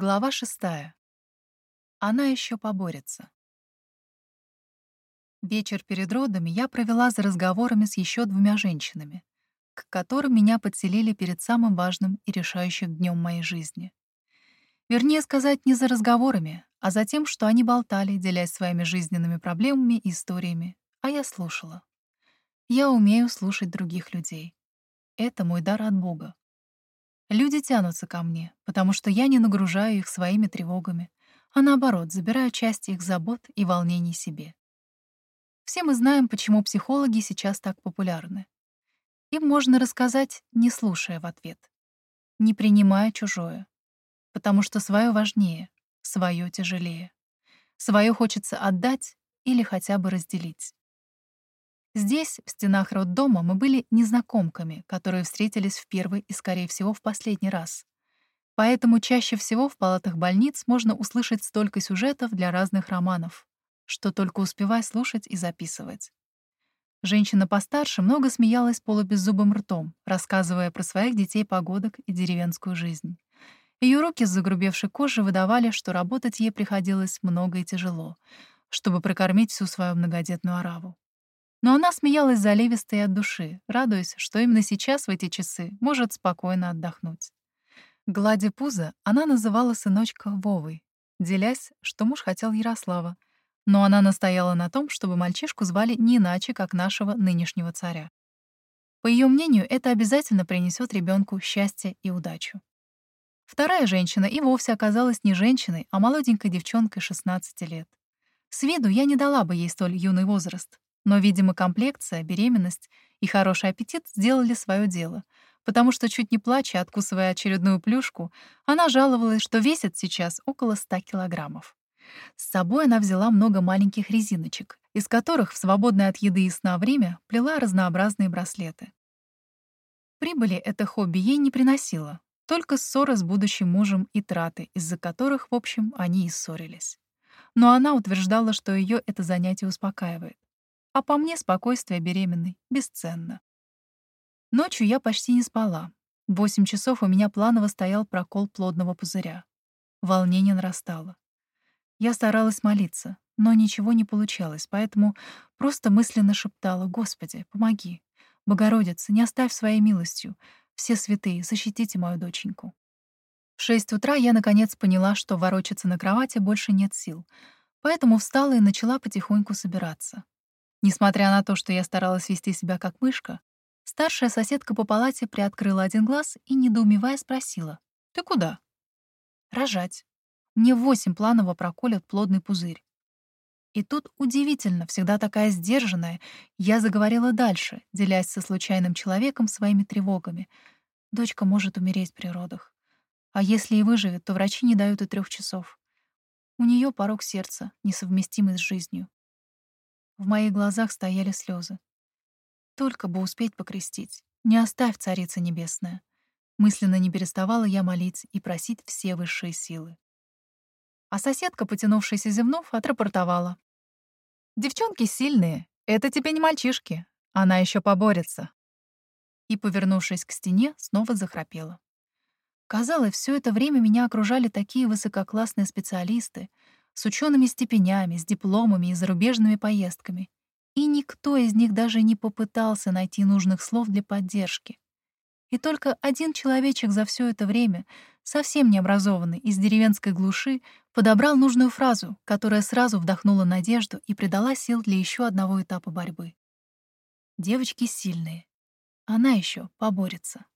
Глава шестая. Она еще поборется. Вечер перед родами я провела за разговорами с еще двумя женщинами, к которым меня подселили перед самым важным и решающим днем моей жизни. Вернее сказать, не за разговорами, а за тем, что они болтали, делясь своими жизненными проблемами и историями, а я слушала. Я умею слушать других людей. Это мой дар от Бога. Люди тянутся ко мне, потому что я не нагружаю их своими тревогами, а наоборот, забираю часть их забот и волнений себе. Все мы знаем, почему психологи сейчас так популярны. Им можно рассказать, не слушая в ответ, не принимая чужое, потому что свое важнее, свое тяжелее. Свое хочется отдать или хотя бы разделить. Здесь, в стенах роддома, мы были незнакомками, которые встретились в первый и, скорее всего, в последний раз. Поэтому чаще всего в палатах больниц можно услышать столько сюжетов для разных романов, что только успевай слушать и записывать. Женщина постарше много смеялась полубеззубым ртом, рассказывая про своих детей-погодок и деревенскую жизнь. Ее руки с загрубевшей кожей выдавали, что работать ей приходилось много и тяжело, чтобы прокормить всю свою многодетную ораву. Но она смеялась заливисто и от души, радуясь, что именно сейчас, в эти часы, может спокойно отдохнуть. Гладя пузо, она называла сыночка Вовой, делясь, что муж хотел Ярослава, но она настояла на том, чтобы мальчишку звали не иначе, как нашего нынешнего царя. По ее мнению, это обязательно принесет ребенку счастье и удачу. Вторая женщина и вовсе оказалась не женщиной, а молоденькой девчонкой 16 лет. С виду я не дала бы ей столь юный возраст, но, видимо, комплекция, беременность и хороший аппетит сделали свое дело, потому что, чуть не плача, откусывая очередную плюшку, она жаловалась, что весит сейчас около 100 килограммов. С собой она взяла много маленьких резиночек, из которых в свободное от еды и сна время плела разнообразные браслеты. Прибыли это хобби ей не приносило, только ссоры с будущим мужем и траты, из-за которых, в общем, они и ссорились. Но она утверждала, что ее это занятие успокаивает. А по мне спокойствие беременной бесценно. Ночью я почти не спала. Восемь часов у меня планово стоял прокол плодного пузыря. Волнение нарастало. Я старалась молиться, но ничего не получалось, поэтому просто мысленно шептала «Господи, помоги! Богородица, не оставь своей милостью! Все святые, защитите мою доченьку!» В шесть утра я наконец поняла, что ворочаться на кровати больше нет сил, поэтому встала и начала потихоньку собираться. Несмотря на то, что я старалась вести себя как мышка, старшая соседка по палате приоткрыла один глаз и, недоумевая, спросила. «Ты куда?» «Рожать. Мне восемь планово проколят плодный пузырь». И тут удивительно, всегда такая сдержанная, я заговорила дальше, делясь со случайным человеком своими тревогами. Дочка может умереть при родах. А если и выживет, то врачи не дают и трех часов. У нее порог сердца, несовместимый с жизнью. В моих глазах стояли слезы. Только бы успеть покрестить. Не оставь, Царица Небесная. Мысленно не переставала я молить и просить все высшие силы. А соседка, потянувшаяся зевнув, отрапортовала. «Девчонки сильные, это тебе не мальчишки, она еще поборется». И, повернувшись к стене, снова захрапела. Казалось, все это время меня окружали такие высококлассные специалисты — с учеными степенями, с дипломами и зарубежными поездками. И никто из них даже не попытался найти нужных слов для поддержки. И только один человечек за все это время, совсем необразованный, из деревенской глуши, подобрал нужную фразу, которая сразу вдохнула надежду и придала сил для еще одного этапа борьбы. Девочки сильные. Она еще поборется.